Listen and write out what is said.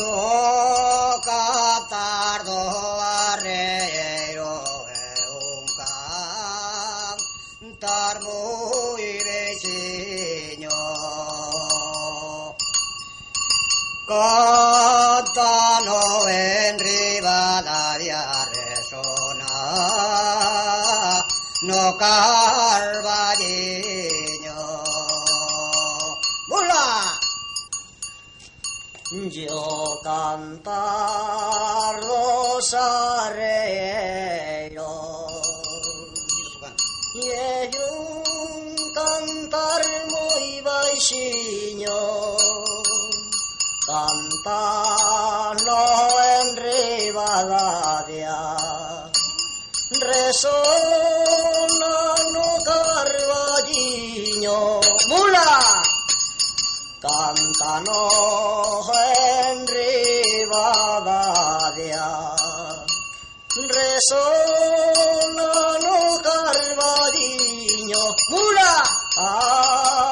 Yo catardo arrero un cantar muy vecino. Cántalo en Rivadavia resona, no carballiño. yo cantar los areros y es un cantar muy baixinho. Cantando en Rivadavia. Resona no carballiño. Mula! Cántanos en Rivadavia, resona no carballiño, mula, ay,